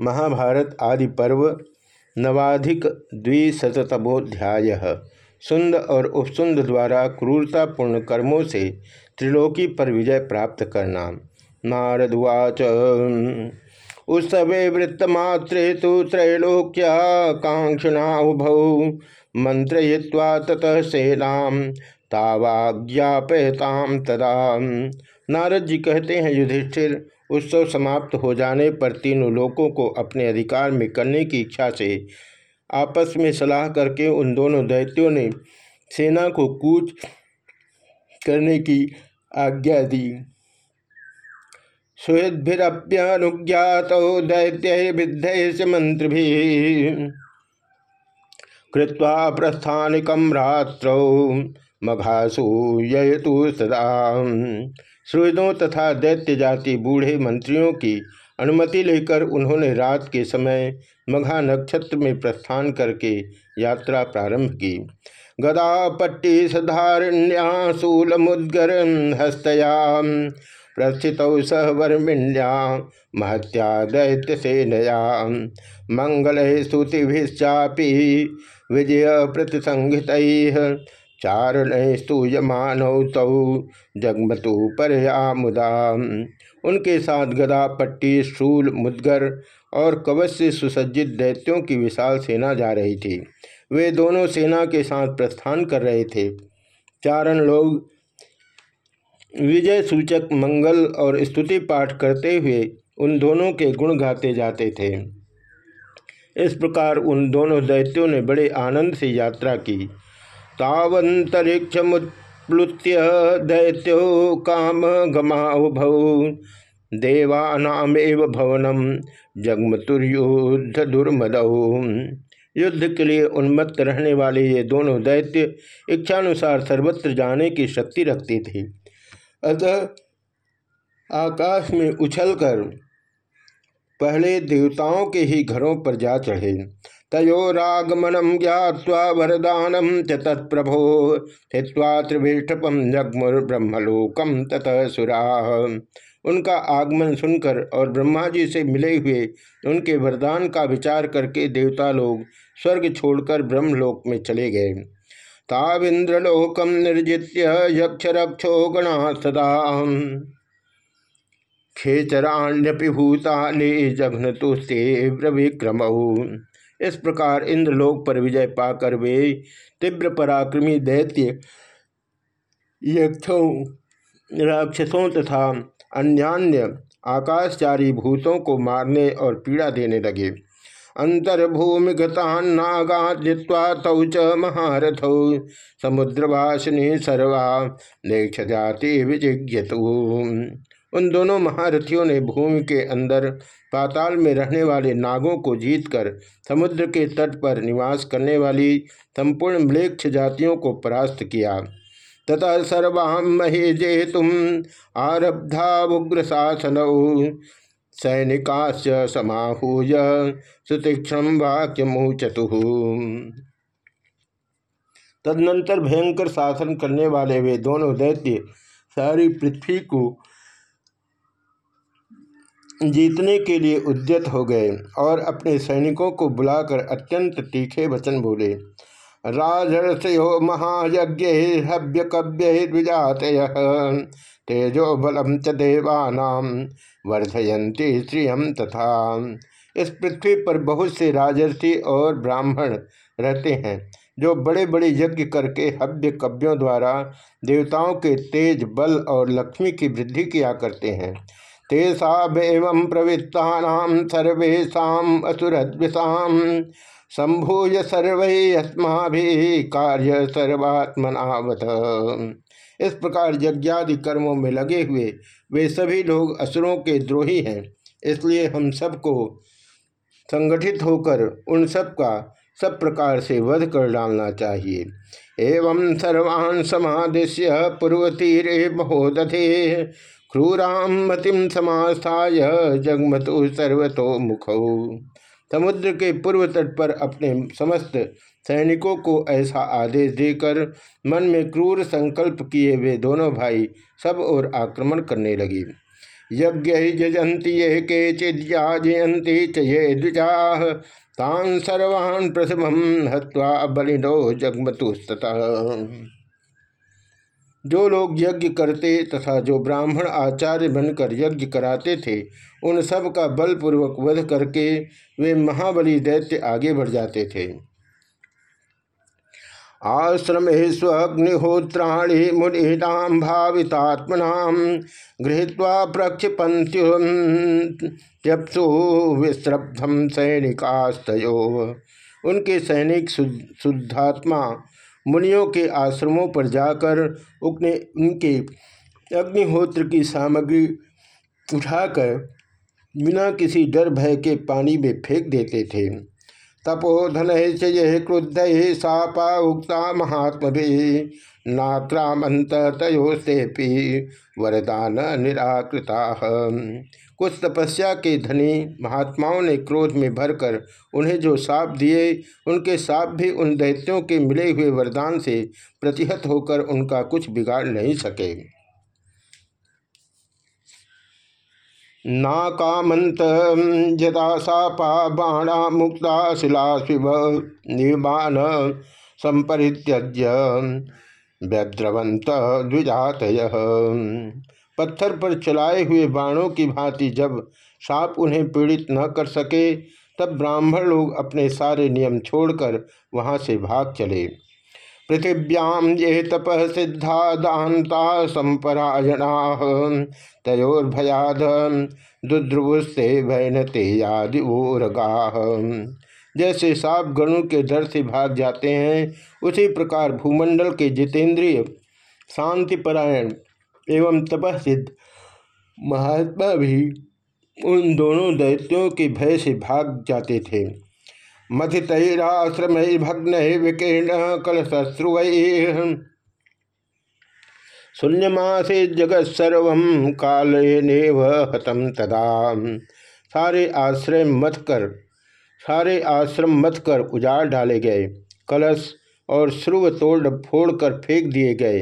महाभारत आदि पर्व नवाधिक द्विशतमोध्याय सुंद और उपसुंद द्वारा क्रूरतापूर्ण कर्मों से त्रिलोकी पर विजय प्राप्त करना। नारदुवाच उत्सवे वृत्तमात्रे तो त्रैलोक्या कांक्षिणा उभौ। मंत्रय्वा ततः सेना तावाज्ञापयताम तदा। नारद जी कहते हैं, युधिष्ठिर उत्सव समाप्त हो जाने पर तीनों लोगों को अपने अधिकार में करने की इच्छा से आपस में सलाह करके उन दोनों दैत्यों ने सेना को कूच करने की आज्ञा दी। सुहृदभिरप्यनुज्ञात दैत्य विद्य मंत्र कृत्वा प्रस्थानिकम रात्रौ मघासु यतु सदा। सुहृदों तथा दैत्य जाति बूढ़े मंत्रियों की अनुमति लेकर उन्होंने रात के समय मघा नक्षत्र में प्रस्थान करके यात्रा प्रारंभ की। गदा पट्टी सधारण्या शूल मुद्गर हस्तया, प्रस्थित सह वर्मिण्या महत्या दैत्य सेनया मंगल स्तुतिभिश्चापी विजय प्रतिसंहित चारण स्तूयमानौ तौ जगमतु परया मुदा उनके साथ गदा, पट्टी शूल मुदगर और कवच से सुसज्जित दैत्यों की विशाल सेना जा रही थी। वे दोनों सेना के साथ प्रस्थान कर रहे थे। चारण लोग विजय सूचक, मंगल और स्तुति पाठ करते हुए उन दोनों के गुण गाते जाते थे। इस प्रकार उन दोनों दैत्यों ने बड़े आनंद से यात्रा की। तावंतरिक्षमुत्प्लुत्य दैत्यो काम गमाउभौ देवानामेव भवनम जगमतुर्युद्ध दुर्मदौ युद्ध के लिए उन्मत्त रहने वाले ये दोनों दैत्य इच्छानुसार सर्वत्र जाने की शक्ति रखते थे। अतः आकाश में उछलकर पहले देवताओं के ही घरों पर जा चढ़े। तयोरागमनम ज्ञावा वरदानम च तत्प्रभो स्थित्वा त्रिभिष्टपम जगमुर्ब्रह्मलोकम ततः सुरा। उनका आगमन सुनकर और ब्रह्मा जी से मिले हुए उनके वरदान का विचार करके देवता लोग स्वर्ग छोड़कर ब्रह्मलोक में चले गए। ताविंद्रलोकम निर्जित्य यक्ष रक्षो गणा सदा खेचराण्यपि तो तीव्र विक्रम इस प्रकार इंद्रलोक पर विजय पाकर वे तीव्र पराक्रमी दैत्य यक्षों, राक्षसों तथा अन्यान्य आकाशचारी भूतों को मारने और पीड़ा देने लगे। अंतर्भूमि नागा जित्वा तौ च महारथौ, समुद्रवासिनी सर्वा नेक्ष जाति विजिज्ञतु। उन दोनों महारथियों ने भूमि के अंदर पाताल में रहने वाले नागों को जीतकर समुद्र के तट पर निवास करने वाली संपूर्ण म्लेक्ष जातियों को परास्त किया। तथा सर्वाम महे जे तुम आरब्धा उग्र शासन सैनिकाश्च समाहूय सुतीक्षण वाक्य मुचतु तदनंतर भयंकर शासन करने वाले वे दोनों दैत्य सारी पृथ्वी को जीतने के लिए उद्यत हो गए और अपने सैनिकों को बुलाकर अत्यंत तीखे वचन बोले। राजर्षयो महायज्ञ हव्य कव्य द्विजात तेजो बलम च देवानाम वर्धयंती श्रियम तथा। इस पृथ्वी पर बहुत से राजर्षि और ब्राह्मण रहते हैं, जो बड़े बड़े यज्ञ करके हव्य कव्यों द्वारा देवताओं के तेज बल और लक्ष्मी की वृद्धि किया करते हैं। तेषाव प्रवृत्ता सर्वेशा असुरद्विषाम संभूय सर्वस्मा कार्य सर्वात्मनावत। इस प्रकार यज्ञादि कर्मों में लगे हुए वे सभी लोग असुरों के द्रोही हैं, इसलिए हम सबको संगठित होकर उन सब का सब प्रकार से वध कर डालना चाहिए। एवं सर्वान् समादिश्य पूर्व तीरे महोदधे क्रूराम मतिम समास्थाय जगमतो सर्वतो मुख। समुद्र के पूर्व तट पर अपने समस्त सैनिकों को ऐसा आदेश देकर मन में क्रूर संकल्प किए वे दोनों भाई सब ओर आक्रमण करने लगे। यज्ञ जजंती ये के चिजयंती च ये द्विजा। तान सर्वान् प्रसभम हत्वा बलिनो जगमतुस्तः जो लोग यज्ञ करते तथा जो ब्राह्मण आचार्य बनकर यज्ञ कराते थे, उन सब का बलपूर्वक वध करके वे महाबली दैत्य आगे बढ़ जाते थे। आश्रमेष्वग्निहोत्राणि मुनिनाम भावितात्मना गृहीत्वा प्रक्षिपन्त्युप्सु विश्रब्धम सैनिकास्तयो। उनके सैनिक शुद्धात्मा मुनियों के आश्रमों पर जाकर उनके उनके अग्निहोत्र की सामग्री उठाकर बिना किसी डर भय के पानी में फेंक देते थे। तपोधन ये क्रुद्ध सापा उक्ता महात्म नाक्रामंत तयोस्ते वरदान निराकृता। कुछ तपस्या के धनी महात्माओं ने क्रोध में भरकर उन्हें जो साप दिए, उनके साप भी उन दैत्यों के मिले हुए वरदान से प्रतिहत होकर उनका कुछ बिगाड़ नहीं सके। नाकामंत यदा सापा बाणा मुक्ता शिला शिव निर्माण संपरित्यज्य व्यद्रवंत द्विजात पत्थर पर चलाए हुए बाणों की भांति जब साप उन्हें पीड़ित न कर सके, तब ब्राह्मण लोग अपने सारे नियम छोड़कर वहाँ से भाग चले। पृथिव्याम ये तप सिद्धा दाता संपरायणा, तयोर्भयाद दुद्रुवुस्ते भयनते यादिवोरगाह जैसे साप गणों के डर से भाग जाते हैं, उसी प्रकार भूमंडल के जितेंद्रिय शांतिपरायण एवं तपसिद्ध महात्मा भी उन दोनों दैत्यों के भय से भाग जाते थे। मथितराश्रम भग्न विकीर्ण कलशस्रुव शून्यमासे जगत सर्व काल हतम तदा। सारे आश्रय मत कर, सारे आश्रम मत कर उजाड़ डाले गए। कलश और श्रुव तोड़ फोड़ कर फेंक दिए गए।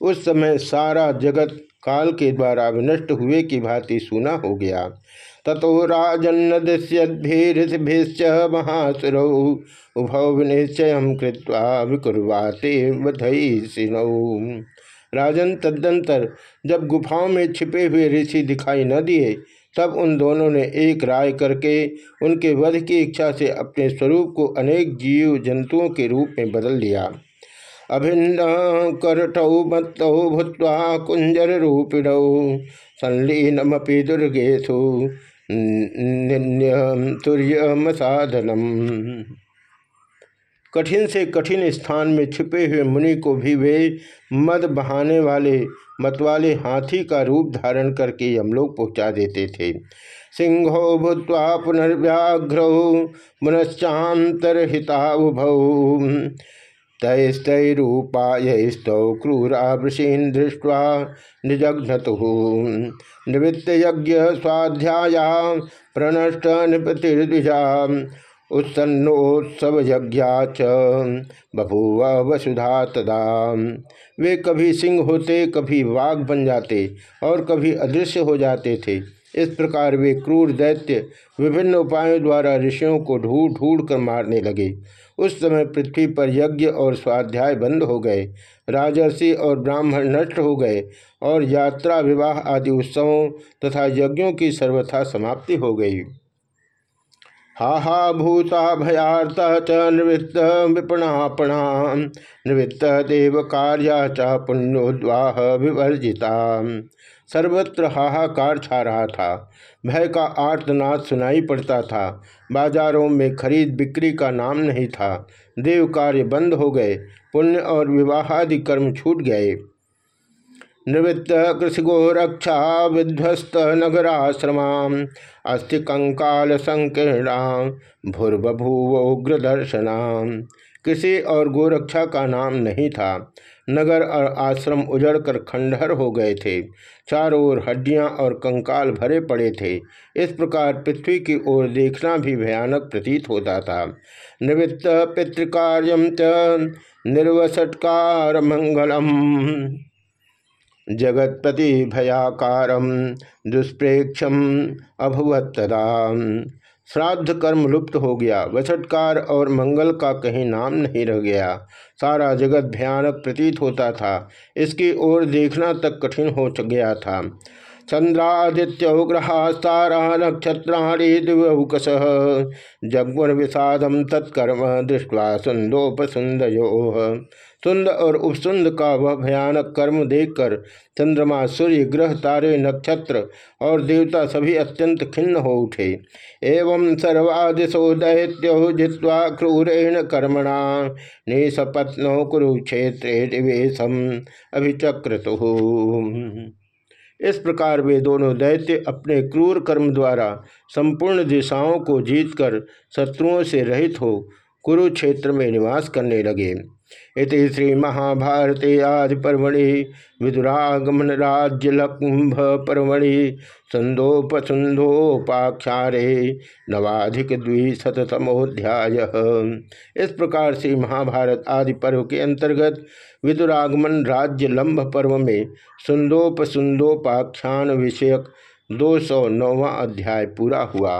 उस समय सारा जगत काल के द्वारा विनष्ट हुए की भांति सुना हो गया। ततो राजन्न दृश्यभिश्च महासुरौ, उभौ विनिश्चय कृत्वा विकुर्वाते राजन तदंतर जब गुफाओं में छिपे हुए ऋषि दिखाई न दिए, तब उन दोनों ने एक राय करके उनके वध की इच्छा से अपने स्वरूप को अनेक जीव जंतुओं के रूप में बदल लिया। अभिन्न करटौ मत्तौ भूत्वा कुंजर रूपिणौ संलीनमपि दुर्गेशु तुर्यमसाधनम कठिन से कठिन स्थान में छिपे हुए मुनि को भी वे मद बहाने वाले, मतवाले हाथी का रूप धारण करके यमलोक पहुँचा देते थे। सिंहो भूत्वा पुनर्व्याघ्रौ मुनश्चातरहिताउभौ तैस्तरूपायस्तौ क्रूरा वृषीन् दृष्ट्वा निजघ्नतु। निवृत्त यज्ञ स्वाध्याया प्रणष्ट निपतिर्द्विजा। उत्सन्नोत्सव यज्ञा च बभूव वसुधा तदा। वे कभी सिंह होते, कभी वाघ बन जाते और कभी अदृश्य हो जाते थे। इस प्रकार वे क्रूर दैत्य विभिन्न उपायों द्वारा ऋषियों को ढूंढ ढूंढ कर मारने लगे। उस समय पृथ्वी पर यज्ञ और स्वाध्याय बंद हो गए। राजर्षि और ब्राह्मण नष्ट हो गए और यात्रा, विवाह आदि उत्सवों तथा यज्ञों की सर्वथा समाप्ति हो गई। हा हा भूता भयार्थ च निवृत्त विपणापणा निवृत्त देव कार्या च पुण्योद्वाह विवर्जिता सर्वत्र हाहाकार छा रहा था। भय का आर्तनाद सुनाई पड़ता था। बाजारों में खरीद बिक्री का नाम नहीं था। देव कार्य बंद हो गए। पुण्य और विवाहादि कर्म छूट गए। निवृत्त कृषिगो रक्षा विध्वस्त नगराश्रमा अस्थि कंकाल संकीर्णा भूर्बभूवोग्रदर्शना कृषि और गोरक्षा का नाम नहीं था। नगर और आश्रम उजड़कर खंडहर हो गए थे। चारों ओर हड्डियाँ और कंकाल भरे पड़े थे। इस प्रकार पृथ्वी की ओर देखना भी भयानक प्रतीत होता था। निवृत्त पितृकार्यम च निर्वसटकार मंगलम जगत्पति भयाकारम दुष्प्रेक्षम अभवत तदा। श्राद्ध कर्म लुप्त हो गया वछटकार और मंगल का कहीं नाम नहीं रह गया। सारा जगत भयानक प्रतीत होता था, इसकी ओर देखना तक कठिन हो गया था। चंद्रादित्यो ग्रहास्तारा नक्षत्राणी दिव्यौकस जगुन विषादम तत्कर्म, दृष्टवा सुंदोपसुंदयो सुंद और उपसुंद का वह भयानक कर्म देखकर चंद्रमा, सूर्य, ग्रह, तारे, नक्षत्र और देवता सभी अत्यंत खिन्न हो उठे। एवं सर्वादिशो दैत्यो जित्वा क्रूरेण कर्मणा निसपत्नो कुरुक्षेत्रे निवेशम अभिचक्रतु। इस प्रकार वे दोनों दैत्य अपने क्रूर कर्म द्वारा संपूर्ण दिशाओं को जीतकर शत्रुओं से रहित हो कुरुक्षेत्र में निवास करने लगे। इति श्री महाभारते आदि पर्वणि विदुरागमन राज्य लकुंभ पर्वणि संदोपसुंदोपाख्यारे नवाधिक द्विशतमोध्याय इस प्रकार से महाभारत आदि पर्व के अंतर्गत विदुरागमन राज्य लंब पर्व में सुंदोपसुंदोपाख्यान विषयक दो सौ नौवा अध्याय पूरा हुआ।